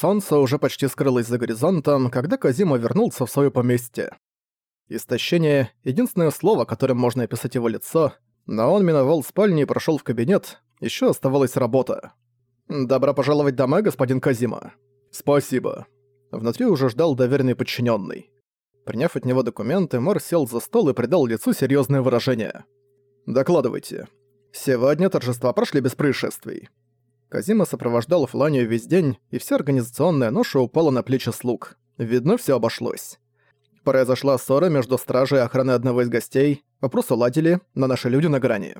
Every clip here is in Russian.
Солнце уже почти скрылось за горизонтом, когда Казима вернулся в своё поместье. Истощение — единственное слово, которым можно описать его лицо, но он миновал спальню и прошёл в кабинет, ещё оставалась работа. «Добро пожаловать домой, господин Казима». «Спасибо». Внутри уже ждал доверенный подчинённый. Приняв от него документы, Мор сел за стол и придал лицу серьёзное выражение. «Докладывайте. Сегодня торжества прошли без происшествий». Казима сопровождал Фланию весь день, и вся организационная ноша упала на плечи слуг. Видно, все обошлось. Произошла ссора между стражей и охраной одного из гостей. Вопрос уладили, но наши люди на грани.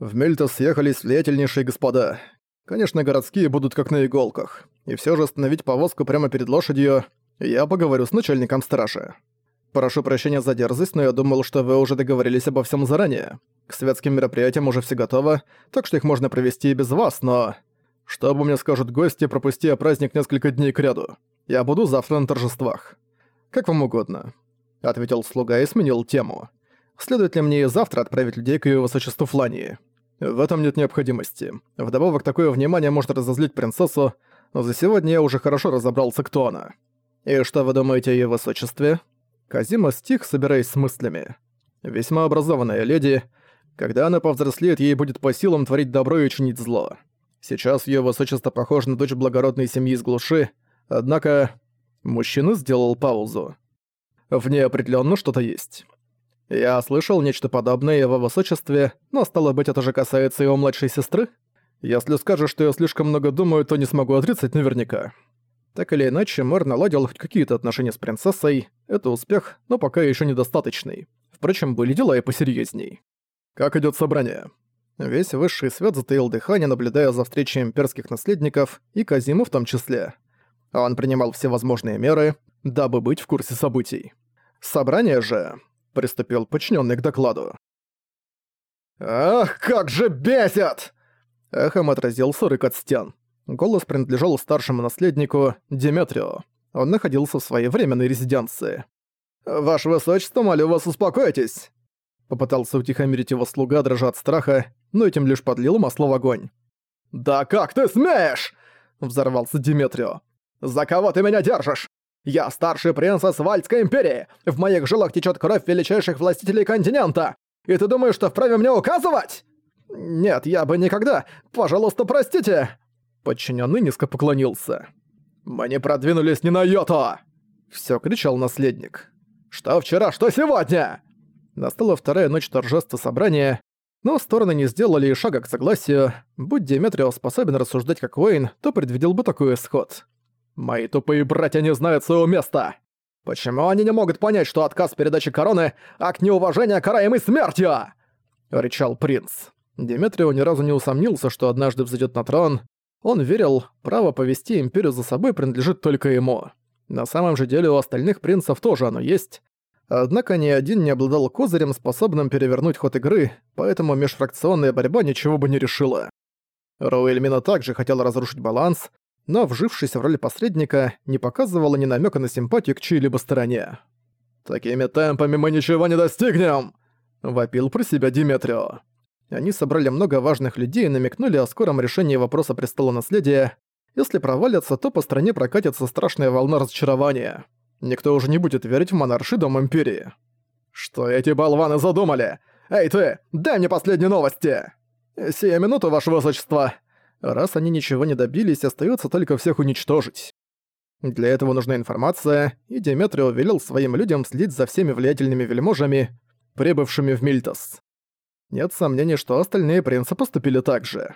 В Мельтос съехались влиятельнейшие господа. Конечно, городские будут как на иголках. И все же остановить повозку прямо перед лошадью я поговорю с начальником стражи. Прошу прощения за дерзость, но я думал, что вы уже договорились обо всем заранее. К светским мероприятиям уже все готово, так что их можно провести и без вас, но... Что обо мне скажут гости, пропусти праздник несколько дней кряду. Я буду завтра на торжествах. Как вам угодно. Ответил слуга и сменил тему. Следует ли мне завтра отправить людей к её высочеству Флании? В этом нет необходимости. Вдобавок, такое внимание может разозлить принцессу, но за сегодня я уже хорошо разобрался, кто она. И что вы думаете о её высочестве? Казима стих, собираясь с мыслями. Весьма образованная леди. Когда она повзрослеет, ей будет по силам творить добро и чинить зло. Сейчас её высочество похоже на дочь благородной семьи из глуши, однако... Мужчина сделал паузу. В ней определённо что-то есть. Я слышал нечто подобное его высочестве, но стало быть, это же касается его младшей сестры? Если скажешь, что я слишком много думаю, то не смогу отрицать наверняка. Так или иначе, мэр наладил хоть какие-то отношения с принцессой. Это успех, но пока ещё недостаточный. Впрочем, были дела и посерьёзней. «Как идёт собрание?» Весь высший свет затаил дыхание, наблюдая за встречей имперских наследников и Казиму в том числе. Он принимал всевозможные меры, дабы быть в курсе событий. Собрание же приступил подчиненный к докладу. «Ах, как же бесит!» Эхом отразился рык от стен. Голос принадлежал старшему наследнику Деметрио. Он находился в своей временной резиденции. «Ваше высочество, молю вас, успокойтесь!» Попытался утихомирить его слуга, дрожа от страха, но этим лишь подлил масло в огонь. «Да как ты смеешь?» — взорвался Диметрио. «За кого ты меня держишь? Я старший принц Асфальтской империи! В моих жилах течет кровь величайших властителей континента! И ты думаешь, что вправе мне указывать?» «Нет, я бы никогда! Пожалуйста, простите!» Подчиненный низко поклонился. «Мы не продвинулись ни на йоту!» Всё кричал наследник. «Что вчера, что сегодня?» Настала вторая ночь торжества собрания, но стороны не сделали и шага к согласию. Будь Деметрио способен рассуждать как Уэйн, то предвидел бы такой исход. «Мои тупые братья не знают своего места! Почему они не могут понять, что отказ передачи короны — акт неуважения, караемый смертью?» — рычал принц. Деметрио ни разу не усомнился, что однажды взойдет на трон. Он верил, право повести империю за собой принадлежит только ему. На самом же деле у остальных принцев тоже оно есть, Однако ни один не обладал козырем, способным перевернуть ход игры, поэтому межфракционная борьба ничего бы не решила. Роуэльмина также хотела разрушить баланс, но, вжившись в роль посредника, не показывала ни намека на симпатию к чьей-либо стороне. «Такими темпами мы ничего не достигнем!» — вопил про себя Диметрио. Они собрали много важных людей и намекнули о скором решении вопроса престола наследия. Если провалятся, то по стране прокатится страшная волна разочарования. Никто уже не будет верить в монарши Дом Империи. Что эти болваны задумали? Эй ты, дай мне последние новости! Сия минуту, ваше высочество. Раз они ничего не добились, остается только всех уничтожить. Для этого нужна информация, и Деметрио велел своим людям следить за всеми влиятельными вельможами, прибывшими в Мильтос. Нет сомнений, что остальные принцы поступили так же.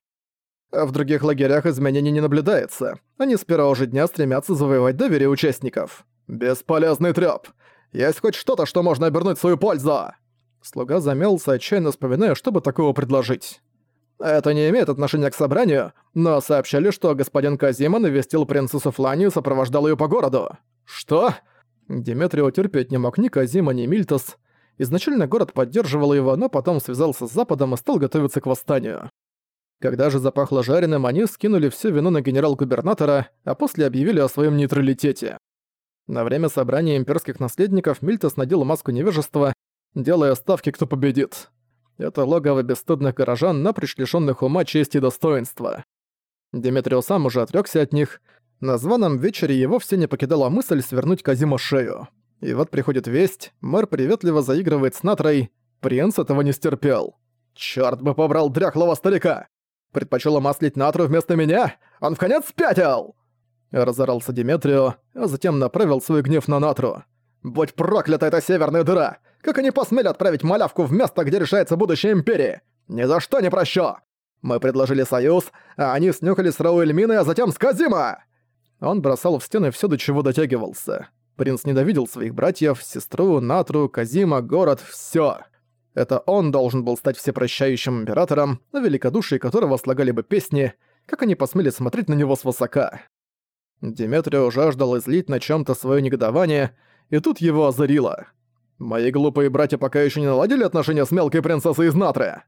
В других лагерях изменений не наблюдается. Они с первого же дня стремятся завоевать доверие участников. «Бесполезный трёп! Есть хоть что-то, что можно обернуть в свою пользу!» Слуга замялся, отчаянно вспоминая, чтобы такого предложить. Это не имеет отношения к собранию, но сообщали, что господин Казима навестил принцессу Фланию и сопровождал её по городу. Что? Диметрио терпеть не мог ни Казима, ни Мильтос. Изначально город поддерживал его, но потом связался с Западом и стал готовиться к восстанию. Когда же запахло жареным, они скинули всю вину на генерал-губернатора, а после объявили о своем нейтралитете. На время собрания имперских наследников Мильтос надел маску невежества, делая ставки, кто победит. Это логово бесстыдных горожан, на лишённых ума, чести и достоинства. Деметрио сам уже отрёкся от них. На званом вечере его все не покидала мысль свернуть Казима шею. И вот приходит весть, мэр приветливо заигрывает с Натрой, принц этого не стерпел. «Чёрт бы побрал дряхлого старика! Предпочел маслить Натру вместо меня? Он в конец спятил!» Разорался Диметрио, а затем направил свой гнев на Натру. «Будь проклята эта северная дыра! Как они посмели отправить малявку в место, где решается будущее Империи? Ни за что не прощу! Мы предложили союз, а они снюхали с Рауэльминой, а затем с Казима!» Он бросал в стены все, до чего дотягивался. Принц ненавидел своих братьев, сестру, Натру, Казима, город, все. Это он должен был стать всепрощающим императором, на великодушии которого слагали бы песни, как они посмели смотреть на него свысока. Диметрио жаждал излить на чем то свое негодование, и тут его озарило. «Мои глупые братья пока еще не наладили отношения с мелкой принцессой из Натры.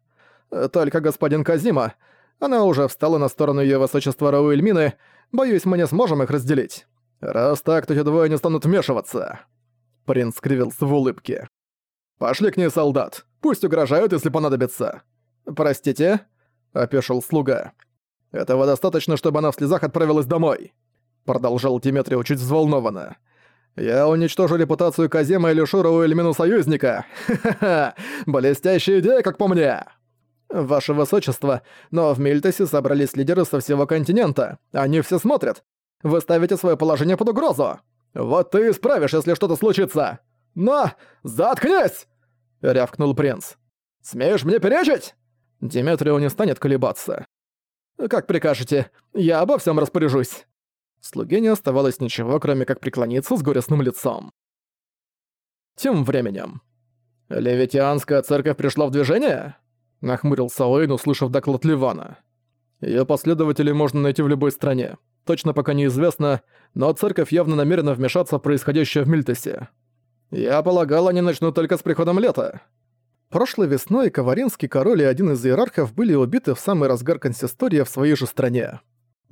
Только господин Казима, она уже встала на сторону ее высочества Рауэльмины, боюсь, мы не сможем их разделить. Раз так, то эти двое не станут вмешиваться». Принц скривился в улыбке. «Пошли к ней, солдат. Пусть угрожают, если понадобится». «Простите?» — опешил слуга. «Этого достаточно, чтобы она в слезах отправилась домой», — продолжал Диметрио чуть взволнованно. «Я уничтожу репутацию Казема и лишу Рауэльмину союзника. Ха-ха-ха! Блестящая идея, как по мне!» «Ваше Высочество, но в Мильтесе собрались лидеры со всего континента. Они все смотрят. Вы ставите свое положение под угрозу. Вот ты и если что-то случится. Но заткнись!» — рявкнул принц. «Смеешь мне перечить?» Диметрио не станет колебаться. «Как прикажете, я обо всем распоряжусь». Слуге не оставалось ничего, кроме как преклониться с горестным лицом. Тем временем. «Левитианская церковь пришла в движение?» Нахмурился Уэйн, услышав доклад Ливана. Её последователей можно найти в любой стране. Точно пока неизвестно, но церковь явно намерена вмешаться в происходящее в Мильтесе. Я полагал, они начнут только с приходом лета. Прошлой весной Каваринский король и один из иерархов были убиты в самый разгар консистория в своей же стране.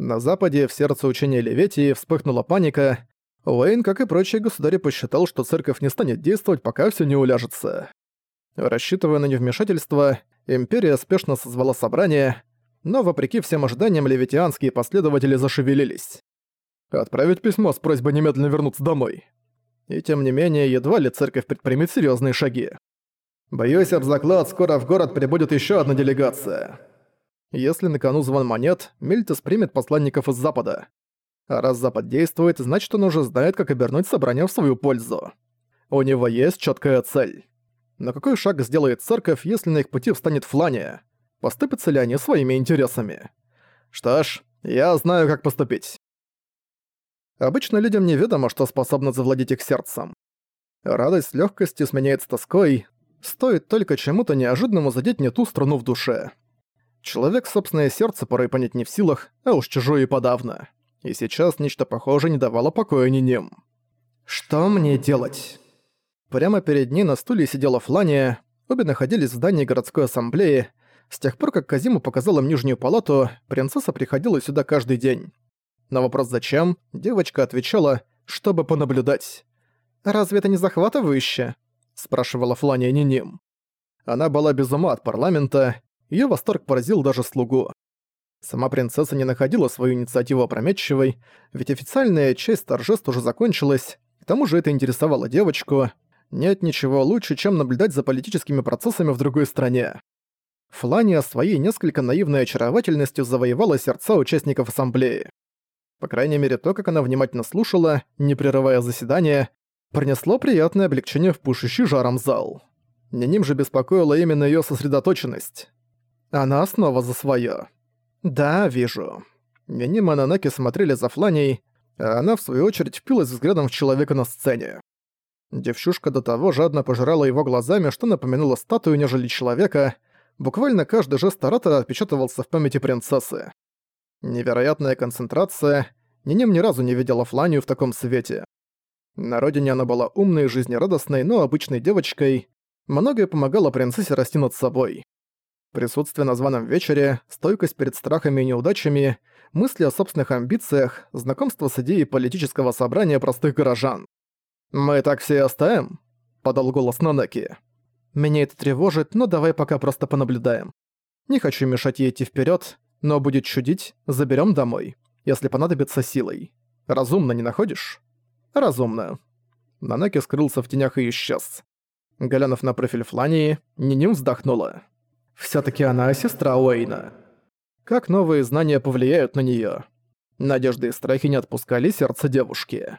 На западе, в сердце учения Леветии, вспыхнула паника. Уэйн, как и прочие государи, посчитал, что церковь не станет действовать, пока все не уляжется. Рассчитывая на невмешательство, империя спешно созвала собрание, но, вопреки всем ожиданиям, левитианские последователи зашевелились. Отправить письмо с просьбой немедленно вернуться домой. И тем не менее, едва ли церковь предпримет серьезные шаги. Боюсь, об заклад, скоро в город прибудет еще одна делегация. Если на кону звон монет, Мильтес примет посланников из Запада. А раз Запад действует, значит он уже знает, как обернуть собрание в свою пользу. У него есть четкая цель. Но какой шаг сделает церковь, если на их пути встанет Флания? Поступятся ли они своими интересами? Что ж, я знаю, как поступить. Обычно людям неведомо, что способно завладеть их сердцем. Радость с легкостью сменяется тоской, стоит только чему-то неожиданному задеть не ту струну в душе. Человек собственное сердце порой понять не в силах, а уж чужое и подавно. И сейчас нечто похожее не давало покоя ни ним. «Что мне делать?» Прямо перед ней на стуле сидела Флания, обе находились в здании городской ассамблеи. С тех пор, как Казима показал им Нижнюю палату, принцесса приходила сюда каждый день. На вопрос «зачем?» девочка отвечала, чтобы понаблюдать. «Разве это не захватывающе?» – спрашивала Флания Ниним. Она была без ума от парламента, Её восторг поразил даже слугу. Сама принцесса не находила свою инициативу опрометчивой, ведь официальная часть торжеств уже закончилась, к тому же это интересовало девочку. Нет ничего лучше, чем наблюдать за политическими процессами в другой стране. Флания своей несколько наивной очаровательностью завоевала сердца участников ассамблеи. По крайней мере, то, как она внимательно слушала, не прерывая заседания, принесло приятное облегчение в пушащий жаром зал. Не ним же беспокоила именно её сосредоточенность. Она снова за своё. «Да, вижу». Мини Мононоки смотрели за Фланей, а она, в свою очередь, впилась взглядом в человека на сцене. Девчушка до того жадно пожирала его глазами, что напоминала статую, нежели человека. Буквально каждый жест оратора отпечатывался в памяти принцессы. Невероятная концентрация. Ниним ни разу не видела Фланию в таком свете. На родине она была умной, жизнерадостной, но обычной девочкой. Многое помогало принцессе расти над собой. Присутствие на званом вечере, стойкость перед страхами и неудачами, мысли о собственных амбициях, знакомство с идеей политического собрания простых горожан. «Мы так все и оставим?» — подал голос Нанаки. «Меня это тревожит, но давай пока просто понаблюдаем. Не хочу мешать ей идти вперед, но будет чудить, заберем домой, если понадобится силой. Разумно, не находишь? Разумно. Нанаки скрылся в тенях и исчез. Глянув на профиль Флании, Ниню вздохнула. Все таки она сестра Уэйна. Как новые знания повлияют на неё? Надежды и страхи не отпускали сердце девушки.